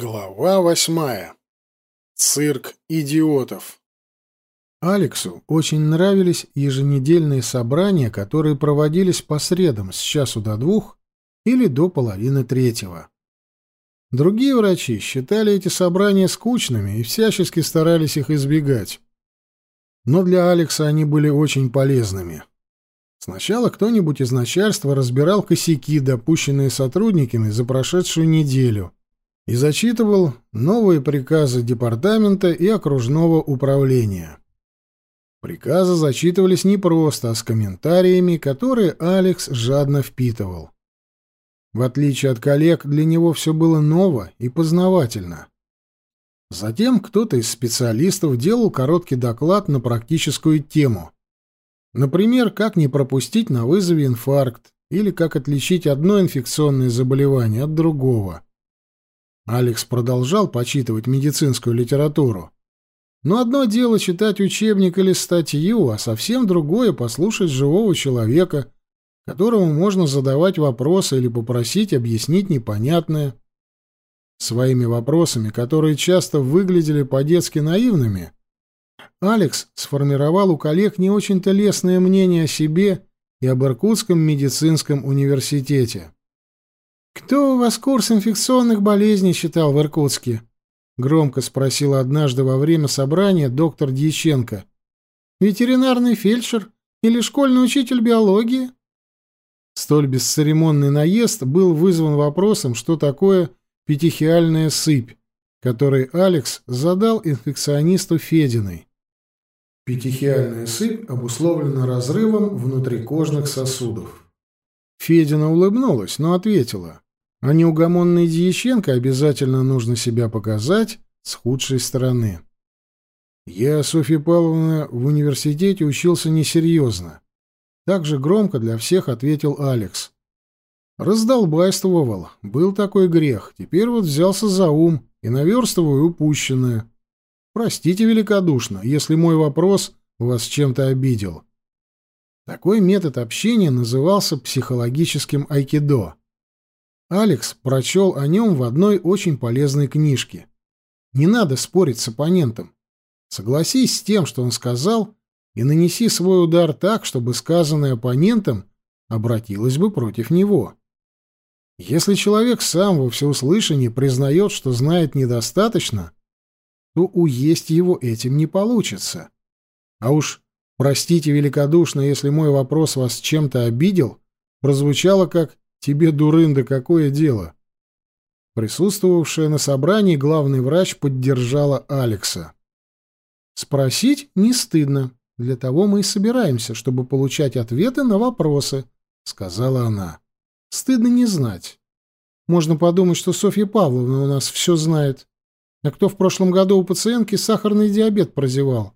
Глава восьмая. Цирк идиотов. Алексу очень нравились еженедельные собрания, которые проводились по средам с часу до двух или до половины третьего. Другие врачи считали эти собрания скучными и всячески старались их избегать. Но для Алекса они были очень полезными. Сначала кто-нибудь из начальства разбирал косяки, допущенные сотрудниками за прошедшую неделю — и зачитывал новые приказы департамента и окружного управления. Приказы зачитывались не просто, а с комментариями, которые Алекс жадно впитывал. В отличие от коллег, для него все было ново и познавательно. Затем кто-то из специалистов делал короткий доклад на практическую тему. Например, как не пропустить на вызове инфаркт или как отличить одно инфекционное заболевание от другого. Алекс продолжал почитывать медицинскую литературу. Но одно дело читать учебник или статью, а совсем другое — послушать живого человека, которому можно задавать вопросы или попросить объяснить непонятное. Своими вопросами, которые часто выглядели по-детски наивными, Алекс сформировал у коллег не очень-то лестное мнение о себе и об Иркутском медицинском университете. «Кто у вас курс инфекционных болезней читал в Иркутске?» — громко спросила однажды во время собрания доктор Дьяченко. «Ветеринарный фельдшер или школьный учитель биологии?» Столь бесцеремонный наезд был вызван вопросом, что такое петихиальная сыпь, который Алекс задал инфекционисту Фединой. Петихиальная сыпь обусловлена разрывом внутрикожных сосудов. Федина улыбнулась, но ответила. А неугомонной Дьяченко обязательно нужно себя показать с худшей стороны. Я, Софья Павловна, в университете учился несерьезно. Так же громко для всех ответил Алекс. Раздолбайствовал. Был такой грех. Теперь вот взялся за ум и наверстываю упущенное. Простите великодушно, если мой вопрос вас чем-то обидел. Такой метод общения назывался психологическим айкидо. Алекс прочел о нем в одной очень полезной книжке. Не надо спорить с оппонентом. Согласись с тем, что он сказал, и нанеси свой удар так, чтобы сказанное оппонентом обратилось бы против него. Если человек сам во всеуслышании признает, что знает недостаточно, то уесть его этим не получится. А уж «простите великодушно, если мой вопрос вас чем-то обидел» прозвучало как Тебе, дурында, какое дело? Присутствовавшая на собрании главный врач поддержала Алекса. Спросить не стыдно. Для того мы и собираемся, чтобы получать ответы на вопросы, сказала она. Стыдно не знать. Можно подумать, что Софья Павловна у нас все знает. А кто в прошлом году у пациентки сахарный диабет прозевал?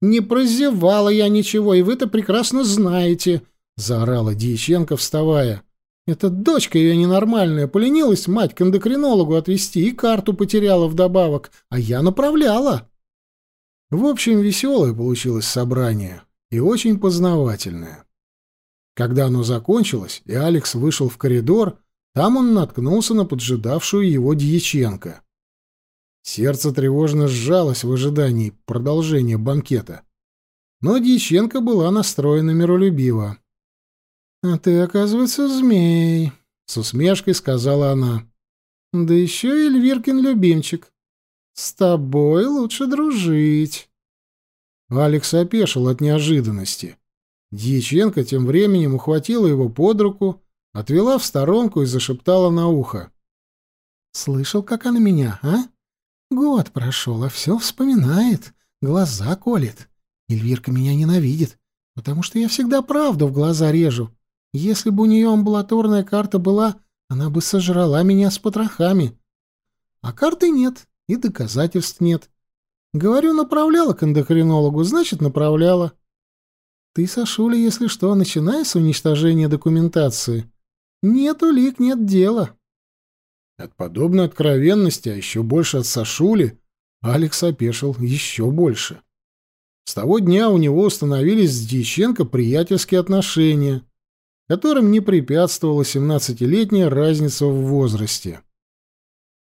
Не прозевала я ничего, и вы это прекрасно знаете, заорала Дьяченко, вставая. Эта дочка ее ненормальная поленилась мать к эндокринологу отвезти и карту потеряла вдобавок, а я направляла. В общем, веселое получилось собрание и очень познавательное. Когда оно закончилось, и Алекс вышел в коридор, там он наткнулся на поджидавшую его Дьяченко. Сердце тревожно сжалось в ожидании продолжения банкета. Но Дьяченко была настроена миролюбиво. «А ты, оказывается, змей», — с усмешкой сказала она. «Да еще и Эльвиркин любимчик. С тобой лучше дружить». Алекс опешил от неожиданности. Дьяченко тем временем ухватила его под руку, отвела в сторонку и зашептала на ухо. «Слышал, как она меня, а? Год прошел, а все вспоминает, глаза колет. Эльвирка меня ненавидит, потому что я всегда правду в глаза режу. Если бы у нее амбулаторная карта была, она бы сожрала меня с потрохами. А карты нет, и доказательств нет. Говорю, направляла к эндокринологу, значит, направляла. Ты, Сашуля, если что, начинай с уничтожения документации. Нет улик, нет дела. От подобной откровенности, а еще больше от Сашули, Алекс опешил еще больше. С того дня у него установились с Дьяченко приятельские отношения — которым не препятствовала 17-летняя разница в возрасте.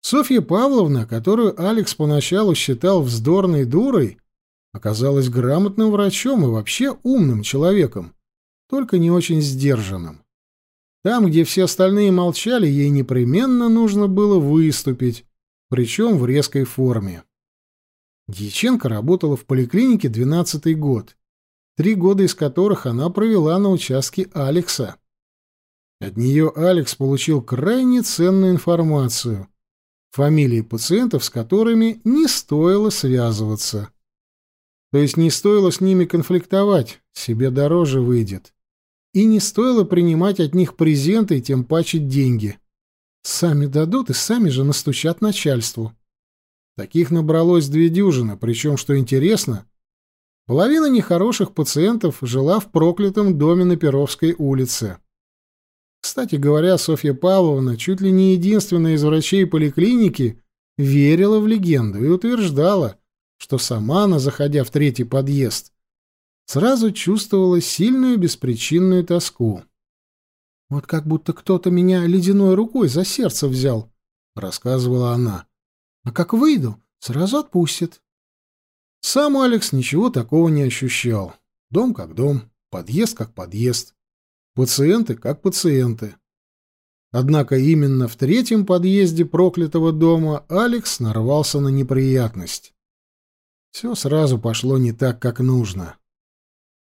Софья Павловна, которую Алекс поначалу считал вздорной дурой, оказалась грамотным врачом и вообще умным человеком, только не очень сдержанным. Там, где все остальные молчали, ей непременно нужно было выступить, причем в резкой форме. Дьяченко работала в поликлинике 12 год, три года из которых она провела на участке Алекса. От нее Алекс получил крайне ценную информацию, фамилии пациентов, с которыми не стоило связываться. То есть не стоило с ними конфликтовать, себе дороже выйдет. И не стоило принимать от них презенты и тем паче деньги. Сами дадут и сами же настучат начальству. Таких набралось две дюжины, причем, что интересно, половина нехороших пациентов жила в проклятом доме на Перовской улице. Кстати говоря, Софья Павловна, чуть ли не единственная из врачей поликлиники, верила в легенду и утверждала, что сама она, заходя в третий подъезд, сразу чувствовала сильную беспричинную тоску. «Вот как будто кто-то меня ледяной рукой за сердце взял», — рассказывала она. «А как выйду, сразу отпустит». Сам Алекс ничего такого не ощущал. Дом как дом, подъезд как подъезд. Пациенты как пациенты. Однако именно в третьем подъезде проклятого дома Алекс нарвался на неприятность. Все сразу пошло не так, как нужно.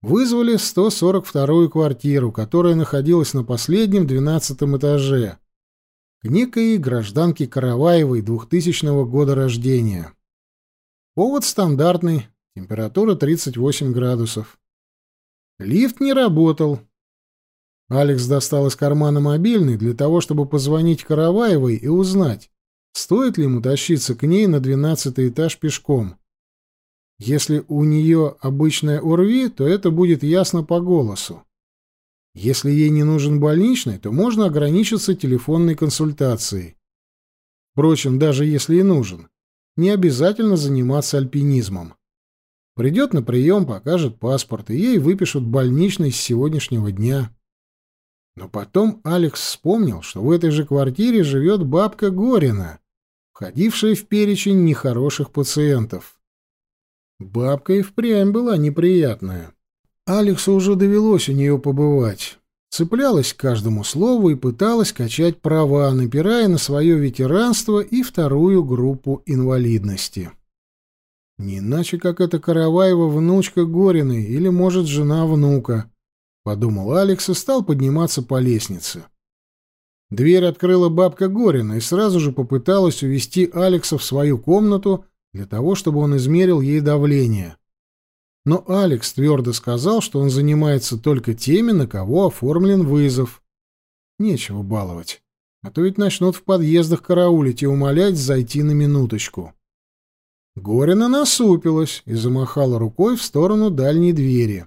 Вызвали 142-ю квартиру, которая находилась на последнем двенадцатом этаже, к некой гражданке Караваевой 2000 года рождения. Повод стандартный, температура 38 градусов. Лифт не работал, Алекс достал из кармана мобильный для того, чтобы позвонить Караваевой и узнать, стоит ли ему тащиться к ней на двенадцатый этаж пешком. Если у нее обычная ОРВИ, то это будет ясно по голосу. Если ей не нужен больничный, то можно ограничиться телефонной консультацией. Впрочем, даже если и нужен, не обязательно заниматься альпинизмом. Придет на прием, покажет паспорт, и ей выпишут больничный с сегодняшнего дня. Но потом Алекс вспомнил, что в этой же квартире живет бабка Горина, входившая в перечень нехороших пациентов. Бабка и впрямь была неприятная. Алексу уже довелось у нее побывать. Цеплялась к каждому слову и пыталась качать права, напирая на свое ветеранство и вторую группу инвалидности. Не иначе, как это Караваева внучка Гориной или, может, жена внука подумал Алекс и стал подниматься по лестнице. Дверь открыла бабка Горина и сразу же попыталась увести Алекса в свою комнату для того, чтобы он измерил ей давление. Но Алекс твердо сказал, что он занимается только теми, на кого оформлен вызов. Нечего баловать, а то ведь начнут в подъездах караулить и умолять зайти на минуточку. Горина насупилась и замахала рукой в сторону дальней двери.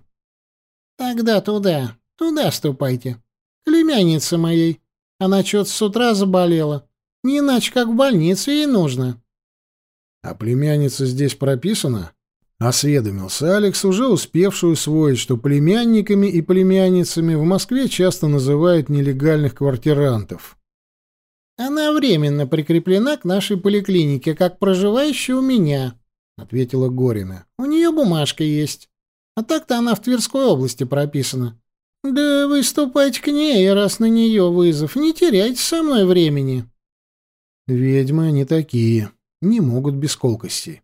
Тогда туда, туда ступайте. Племянница моей. Она что-то с утра заболела. Не иначе, как в больнице ей нужно. — А племянница здесь прописана? — осведомился Алекс, уже успевший усвоить, что племянниками и племянницами в Москве часто называют нелегальных квартирантов. — Она временно прикреплена к нашей поликлинике, как проживающая у меня, — ответила Горина. — У нее бумажка есть. А так-то она в Тверской области прописана. Да вы ступайте к ней, раз на нее вызов. Не теряйте со мной времени. Ведьмы они такие, не могут без колкостей.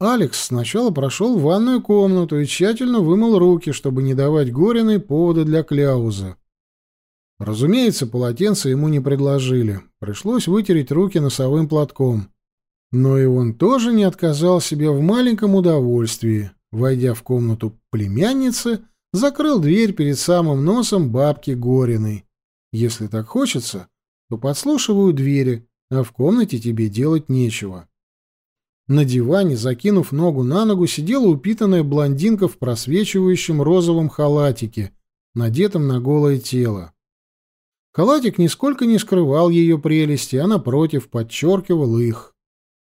Алекс сначала прошел в ванную комнату и тщательно вымыл руки, чтобы не давать Гориной повода для кляуза. Разумеется, полотенце ему не предложили. Пришлось вытереть руки носовым платком. Но и он тоже не отказал себе в маленьком удовольствии войдя в комнату племянницы, закрыл дверь перед самым носом бабки Гориной. Если так хочется, то подслушиваю двери, а в комнате тебе делать нечего. На диване, закинув ногу на ногу, сидела упитанная блондинка в просвечивающем розовом халатике, надетом на голое тело. Халатик нисколько не скрывал ее прелести, а напротив подчеркивал их.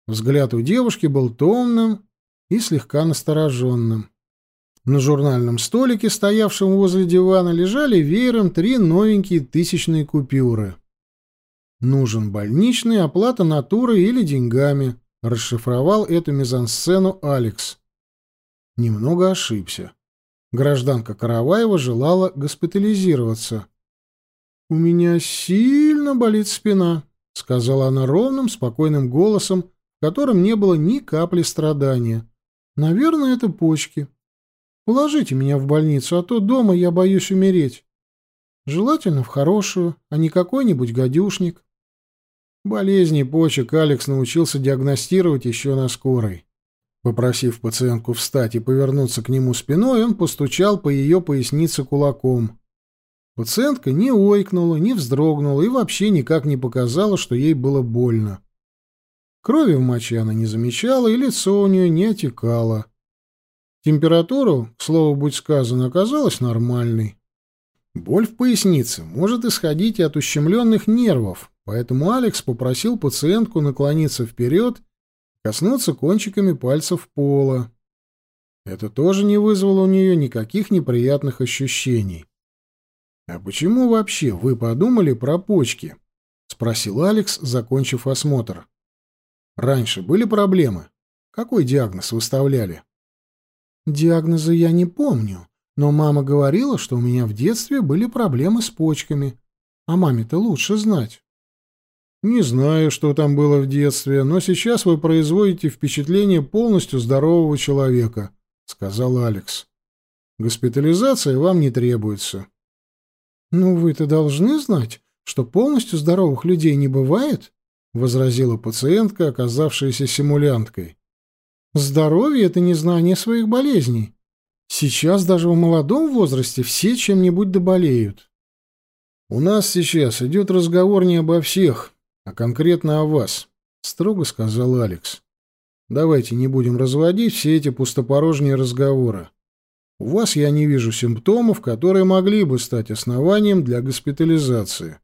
Взгляд у девушки был томным и слегка настороженным. На журнальном столике, стоявшем возле дивана, лежали веером три новенькие тысячные купюры. Нужен больничный, оплата натурой или деньгами. Расшифровал эту мизансцену Алекс. Немного ошибся. Гражданка Караваева желала госпитализироваться. «У меня сильно болит спина», — сказала она ровным, спокойным голосом, в котором не было ни капли страдания. «Наверное, это почки. Положите меня в больницу, а то дома я боюсь умереть. Желательно в хорошую, а не какой-нибудь гадюшник». Болезни почек Алекс научился диагностировать еще на скорой. Попросив пациентку встать и повернуться к нему спиной, он постучал по ее пояснице кулаком. Пациентка не ойкнула, не вздрогнула и вообще никак не показала, что ей было больно. Крови в моче она не замечала, и лицо у нее не отекало. Температуру, к слову будь сказано, оказалась нормальной. Боль в пояснице может исходить от ущемленных нервов, поэтому Алекс попросил пациентку наклониться вперед коснуться кончиками пальцев пола. Это тоже не вызвало у нее никаких неприятных ощущений. «А почему вообще вы подумали про почки?» — спросил Алекс, закончив осмотр. «Раньше были проблемы? Какой диагноз выставляли?» «Диагноза я не помню, но мама говорила, что у меня в детстве были проблемы с почками. А маме-то лучше знать». Не знаю, что там было в детстве, но сейчас вы производите впечатление полностью здорового человека, сказал Алекс. Госпитализация вам не требуется. Ну вы-то должны знать, что полностью здоровых людей не бывает, возразила пациентка, оказавшаяся симулянткой. Здоровье это не знание своих болезней. Сейчас даже в молодом возрасте все чем-нибудь доболеют. У нас сейчас идет разговор не обо всех, а конкретно о вас, строго сказал Алекс. Давайте не будем разводить все эти пустопорожние разговоры. У вас я не вижу симптомов, которые могли бы стать основанием для госпитализации.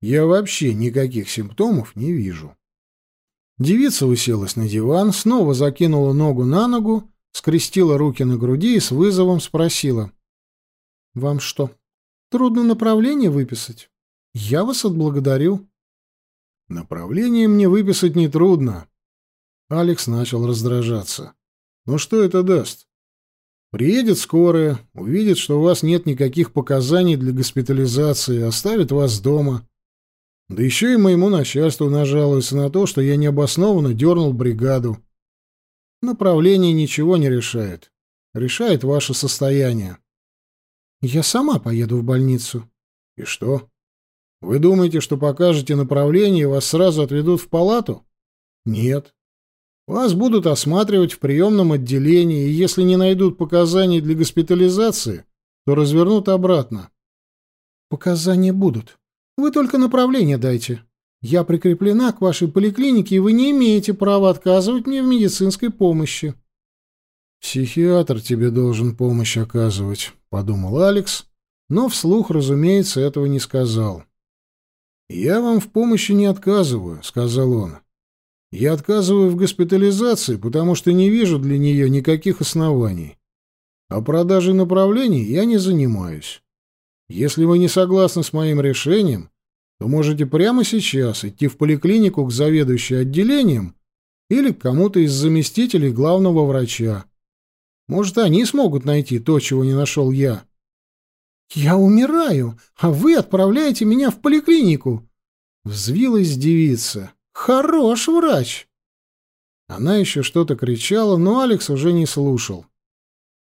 Я вообще никаких симптомов не вижу. Девица уселась на диван, снова закинула ногу на ногу, скрестила руки на груди и с вызовом спросила. «Вам что, трудно направление выписать? Я вас отблагодарю. Направление мне выписать нетрудно. Алекс начал раздражаться. Ну что это даст? Приедет скорая, увидит, что у вас нет никаких показаний для госпитализации, оставит вас дома. Да еще и моему начальству нажалуется на то, что я необоснованно дернул бригаду. Направление ничего не решает. Решает ваше состояние. Я сама поеду в больницу. И что? Вы думаете, что покажете направление и вас сразу отведут в палату? Нет. Вас будут осматривать в приемном отделении, и если не найдут показаний для госпитализации, то развернут обратно. Показания будут. Вы только направление дайте. Я прикреплена к вашей поликлинике, и вы не имеете права отказывать мне в медицинской помощи. Психиатр тебе должен помощь оказывать, подумал Алекс, но вслух, разумеется, этого не сказал. «Я вам в помощи не отказываю», — сказал он. «Я отказываю в госпитализации, потому что не вижу для нее никаких оснований. А продажей направлений я не занимаюсь. Если вы не согласны с моим решением, то можете прямо сейчас идти в поликлинику к заведующей отделением или к кому-то из заместителей главного врача. Может, они смогут найти то, чего не нашел я». «Я умираю, а вы отправляете меня в поликлинику!» Взвилась девица. «Хорош врач!» Она еще что-то кричала, но Алекс уже не слушал.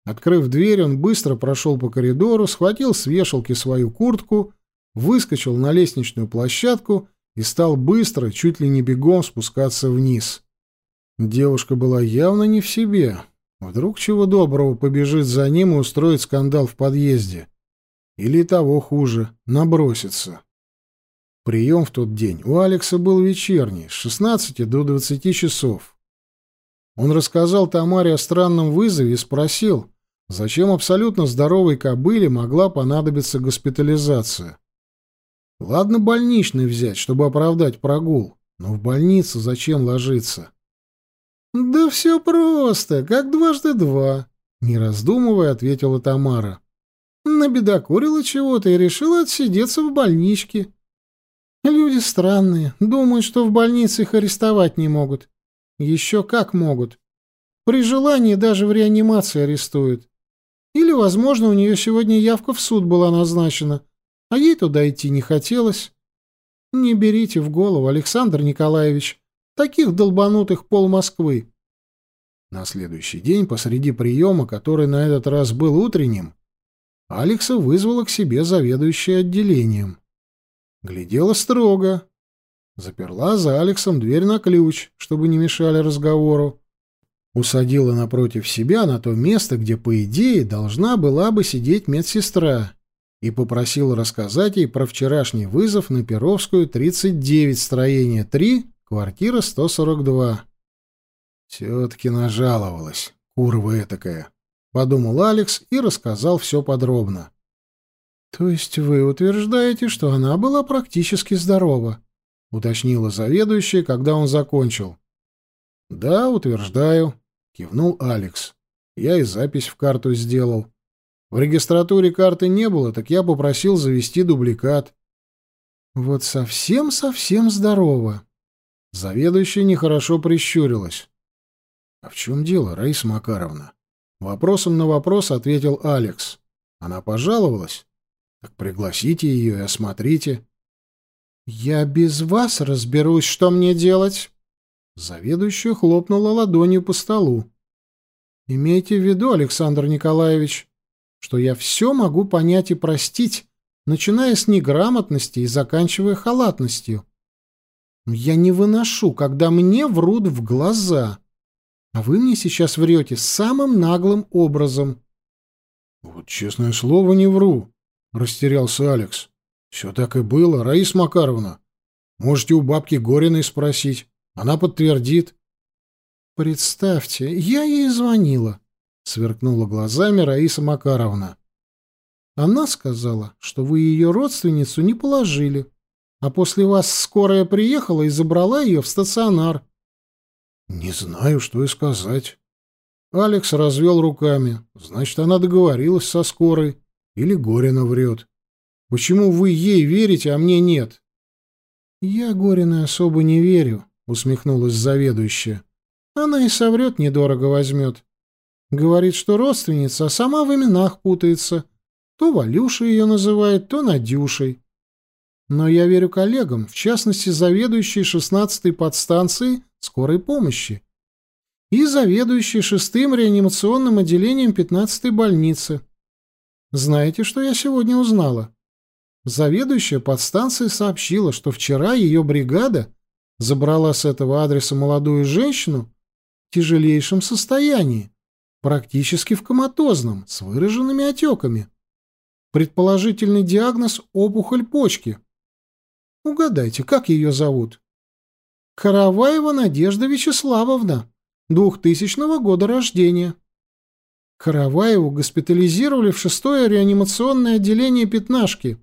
Открыв дверь, он быстро прошел по коридору, схватил с вешалки свою куртку, выскочил на лестничную площадку и стал быстро, чуть ли не бегом, спускаться вниз. Девушка была явно не в себе. Вдруг чего доброго побежит за ним и устроит скандал в подъезде. Или того хуже, набросится. Прием в тот день у Алекса был вечерний, с 16 до 20 часов. Он рассказал Тамаре о странном вызове и спросил, зачем абсолютно здоровой кобыле могла понадобиться госпитализация. Ладно больничный взять, чтобы оправдать прогул, но в больницу зачем ложиться? «Да все просто, как дважды два», — не раздумывая, ответила Тамара. Набедокурила чего-то и решила отсидеться в больничке. Люди странные, думают, что в больнице их арестовать не могут. Еще как могут. При желании даже в реанимации арестуют. Или, возможно, у нее сегодня явка в суд была назначена, а ей туда идти не хотелось. Не берите в голову, Александр Николаевич, таких долбанутых пол Москвы. На следующий день, посреди приема, который на этот раз был утренним, Алекса вызвала к себе заведующая отделением. Глядела строго. Заперла за Алексом дверь на ключ, чтобы не мешали разговору. Усадила напротив себя на то место, где, по идее, должна была бы сидеть медсестра, и попросила рассказать ей про вчерашний вызов на Перовскую, 39, строение 3, квартира 142. Все-таки нажаловалась, курва этакая, — подумал Алекс и рассказал все подробно. — То есть вы утверждаете, что она была практически здорова? — уточнила заведующая, когда он закончил. — Да, утверждаю, — кивнул Алекс. — Я и запись в карту сделал. В регистратуре карты не было, так я попросил завести дубликат. — Вот совсем-совсем здорово. Заведующая нехорошо прищурилась. — А в чем дело, Раиса Макаровна? Вопросом на вопрос ответил Алекс. Она пожаловалась? Так пригласите ее и осмотрите. — Я без вас разберусь, что мне делать. Заведующая хлопнула ладонью по столу. — Имейте в виду, Александр Николаевич, что я все могу понять и простить, начиная с неграмотности и заканчивая халатностью. Я не выношу, когда мне врут в глаза. А вы мне сейчас врете самым наглым образом. — Вот честное слово, не вру, — растерялся Алекс. — Все так и было, Раиса Макаровна. Можете у бабки Гориной спросить. Она подтвердит. — Представьте, я ей звонила, — сверкнула глазами Раиса Макаровна. Она сказала, что вы ее родственницу не положили, а после вас скорая приехала и забрала ее в стационар. Не знаю, что и сказать. Алекс развел руками. Значит, она договорилась со скорой. Или Горина врет. Почему вы ей верите, а мне нет? Я Гориной особо не верю, усмехнулась заведующая. Она и соврет, недорого возьмет. Говорит, что родственница, а сама в именах путается. То Валюша ее называет, то Надюшей. Но я верю коллегам, в частности, заведующей шестнадцатой подстанции скорой помощи и заведующей шестым реанимационным отделением пятнадцатой больницы. Знаете, что я сегодня узнала? Заведующая подстанции сообщила, что вчера ее бригада забрала с этого адреса молодую женщину в тяжелейшем состоянии, практически в коматозном, с выраженными отеками. Предположительный диагноз – опухоль почки – Угадайте, как ее зовут? Караваева Надежда Вячеславовна, двухтысячного года рождения. Караваеву госпитализировали в шестое реанимационное отделение пятнашки.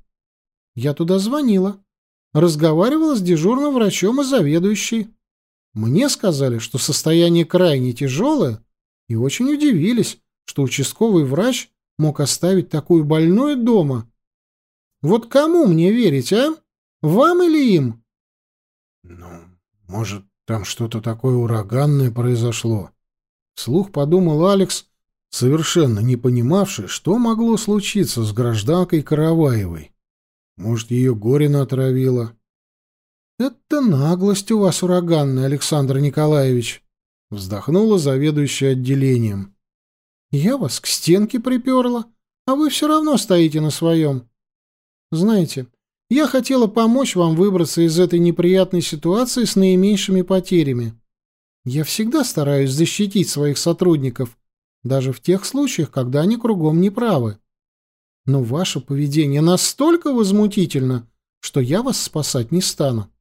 Я туда звонила. Разговаривала с дежурным врачом и заведующей. Мне сказали, что состояние крайне тяжелое, и очень удивились, что участковый врач мог оставить такую больную дома. Вот кому мне верить, а? Вам или им? Ну, может, там что-то такое ураганное произошло. Слух подумал Алекс, совершенно не понимавший, что могло случиться с гражданкой Караваевой. Может, ее Горина отравила. «Это наглость у вас ураганная, Александр Николаевич», — вздохнула заведующая отделением. «Я вас к стенке приперла, а вы все равно стоите на своем. Знаете, я хотела помочь вам выбраться из этой неприятной ситуации с наименьшими потерями. Я всегда стараюсь защитить своих сотрудников, даже в тех случаях, когда они кругом не правы. Но ваше поведение настолько возмутительно, что я вас спасать не стану.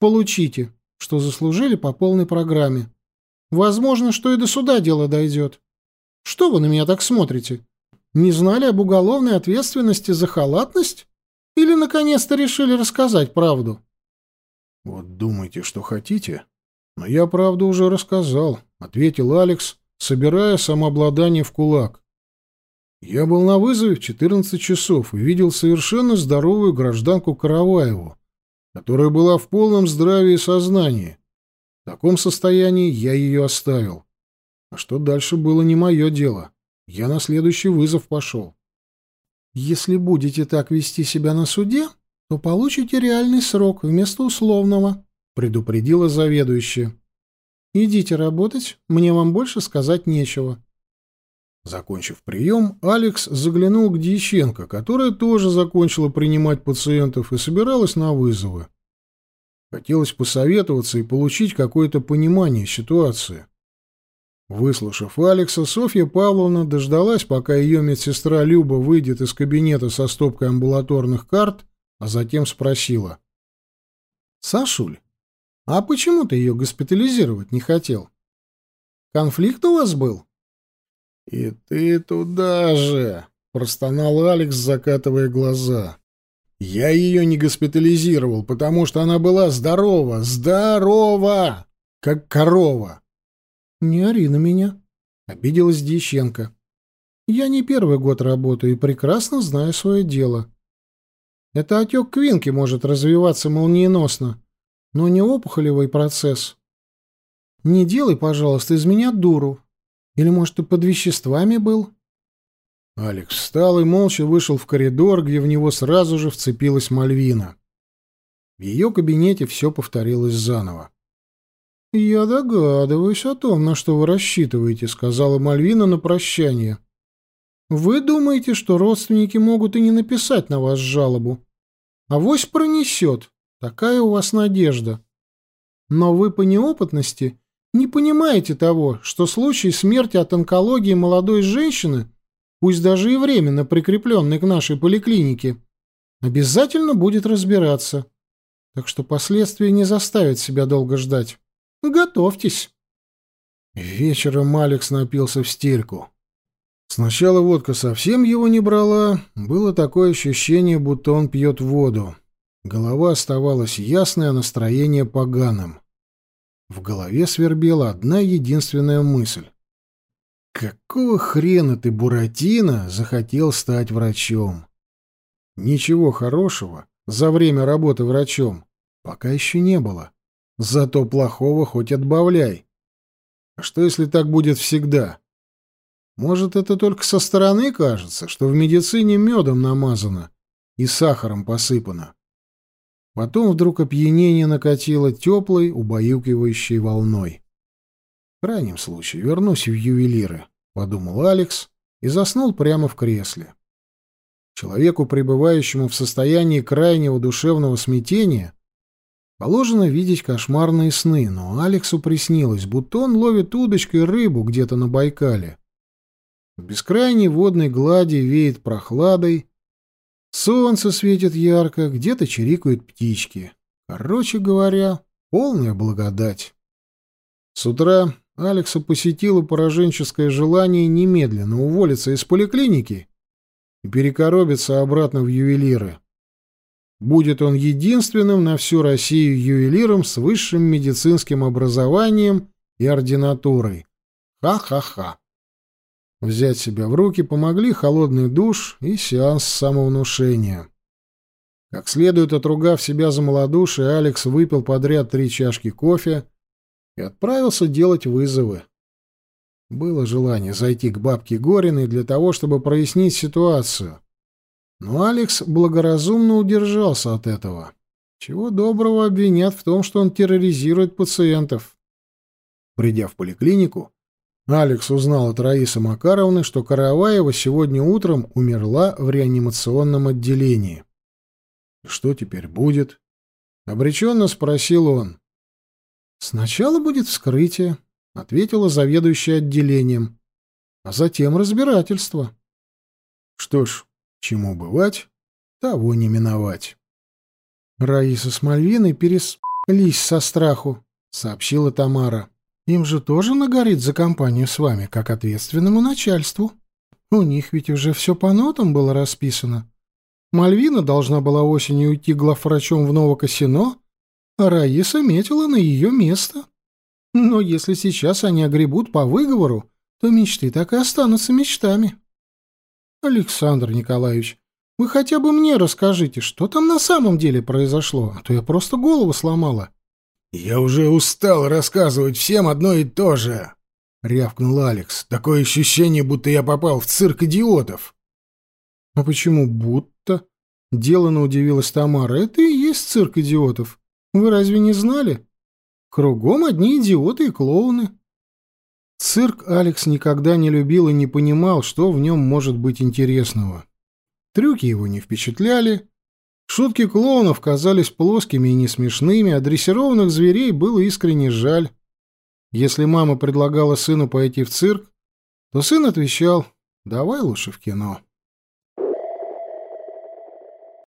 Получите, что заслужили по полной программе. Возможно, что и до суда дело дойдет. Что вы на меня так смотрите? Не знали об уголовной ответственности за халатность? Или наконец-то решили рассказать правду? Вот думайте, что хотите, но я правду уже рассказал, ответил Алекс, собирая самообладание в кулак. Я был на вызове в 14 часов и видел совершенно здоровую гражданку Караваеву, которая была в полном здравии и сознании. В таком состоянии я ее оставил. А что дальше было не мое дело. Я на следующий вызов пошел. Если будете так вести себя на суде, то получите реальный срок вместо условного, предупредила заведующая. Идите работать, мне вам больше сказать нечего. Закончив прием, Алекс заглянул к Дьяченко, которая тоже закончила принимать пациентов и собиралась на вызовы. Хотелось посоветоваться и получить какое-то понимание ситуации. Выслушав Алекса, Софья Павловна дождалась, пока ее медсестра Люба выйдет из кабинета со стопкой амбулаторных карт, а затем спросила. «Сашуль, а почему ты ее госпитализировать не хотел? Конфликт у вас был?» «И ты туда же!» — простонал Алекс, закатывая глаза. «Я ее не госпитализировал, потому что она была здорова, здорова, как корова!» «Не ори на меня», — обиделась Дьяченко. «Я не первый год работаю и прекрасно знаю свое дело. Это отек квинки может развиваться молниеносно, но не опухолевый процесс. Не делай, пожалуйста, из меня дуру. Или, может, ты под веществами был?» Алекс встал и молча вышел в коридор, где в него сразу же вцепилась Мальвина. В ее кабинете все повторилось заново. «Я догадываюсь о том, на что вы рассчитываете», — сказала Мальвина на прощание. «Вы думаете, что родственники могут и не написать на вас жалобу? Авось пронесет. Такая у вас надежда. Но вы по неопытности не понимаете того, что случай смерти от онкологии молодой женщины, пусть даже и временно прикрепленной к нашей поликлинике, обязательно будет разбираться. Так что последствия не заставят себя долго ждать». Готовьтесь. Вечером Алекс напился в стельку. Сначала водка совсем его не брала, было такое ощущение, будто он пьет воду. Голова оставалась ясной, а настроение поганым. В голове свербела одна единственная мысль. Какого хрена ты, Буратино, захотел стать врачом? Ничего хорошего за время работы врачом пока еще не было. Зато плохого хоть отбавляй. А что, если так будет всегда? Может, это только со стороны кажется, что в медицине медом намазано и сахаром посыпано. Потом вдруг опьянение накатило теплой, убаюкивающей волной. В крайнем случае вернусь в ювелиры, — подумал Алекс и заснул прямо в кресле. Человеку, пребывающему в состоянии крайнего душевного смятения, Положено видеть кошмарные сны, но Алексу приснилось, будто он ловит удочкой рыбу где-то на Байкале. В бескрайней водной глади веет прохладой, солнце светит ярко, где-то чирикают птички. Короче говоря, полная благодать. С утра Алекса посетило пораженческое желание немедленно уволиться из поликлиники и перекоробиться обратно в ювелиры. Будет он единственным на всю Россию ювелиром с высшим медицинским образованием и ординатурой. Ха-ха-ха. Взять себя в руки помогли холодный душ и сеанс самовнушения. Как следует отругав себя за малодушие, Алекс выпил подряд три чашки кофе и отправился делать вызовы. Было желание зайти к бабке Гориной для того, чтобы прояснить ситуацию. Но Алекс благоразумно удержался от этого. Чего доброго обвинят в том, что он терроризирует пациентов. Придя в поликлинику, Алекс узнал от Раисы Макаровны, что Караваева сегодня утром умерла в реанимационном отделении. «И что теперь будет?» — обреченно спросил он. «Сначала будет вскрытие», — ответила заведующая отделением, — «а затем разбирательство». «Что ж, Чему бывать, того не миновать. Раиса с Мальвиной переспались со страху, сообщила Тамара. Им же тоже нагорит за компанию с вами, как ответственному начальству. У них ведь уже все по нотам было расписано. Мальвина должна была осенью уйти главврачом в Новокосино, а Раиса метила на ее место. Но если сейчас они огребут по выговору, то мечты так и останутся мечтами. Александр Николаевич, Вы хотя бы мне расскажите, что там на самом деле произошло, а то я просто голову сломала. Я уже устал рассказывать всем одно и то же, рявкнул Алекс. Такое ощущение, будто я попал в цирк идиотов. А почему будто? Делано удивилась Тамара. Это и есть цирк идиотов. Вы разве не знали? Кругом одни идиоты и клоуны. Цирк Алекс никогда не любил и не понимал, что в нем может быть интересного. Трюки его не впечатляли, шутки клоунов казались плоскими и несмешными, а дрессированных зверей было искренне жаль. Если мама предлагала сыну пойти в цирк, то сын отвечал «давай лучше в кино».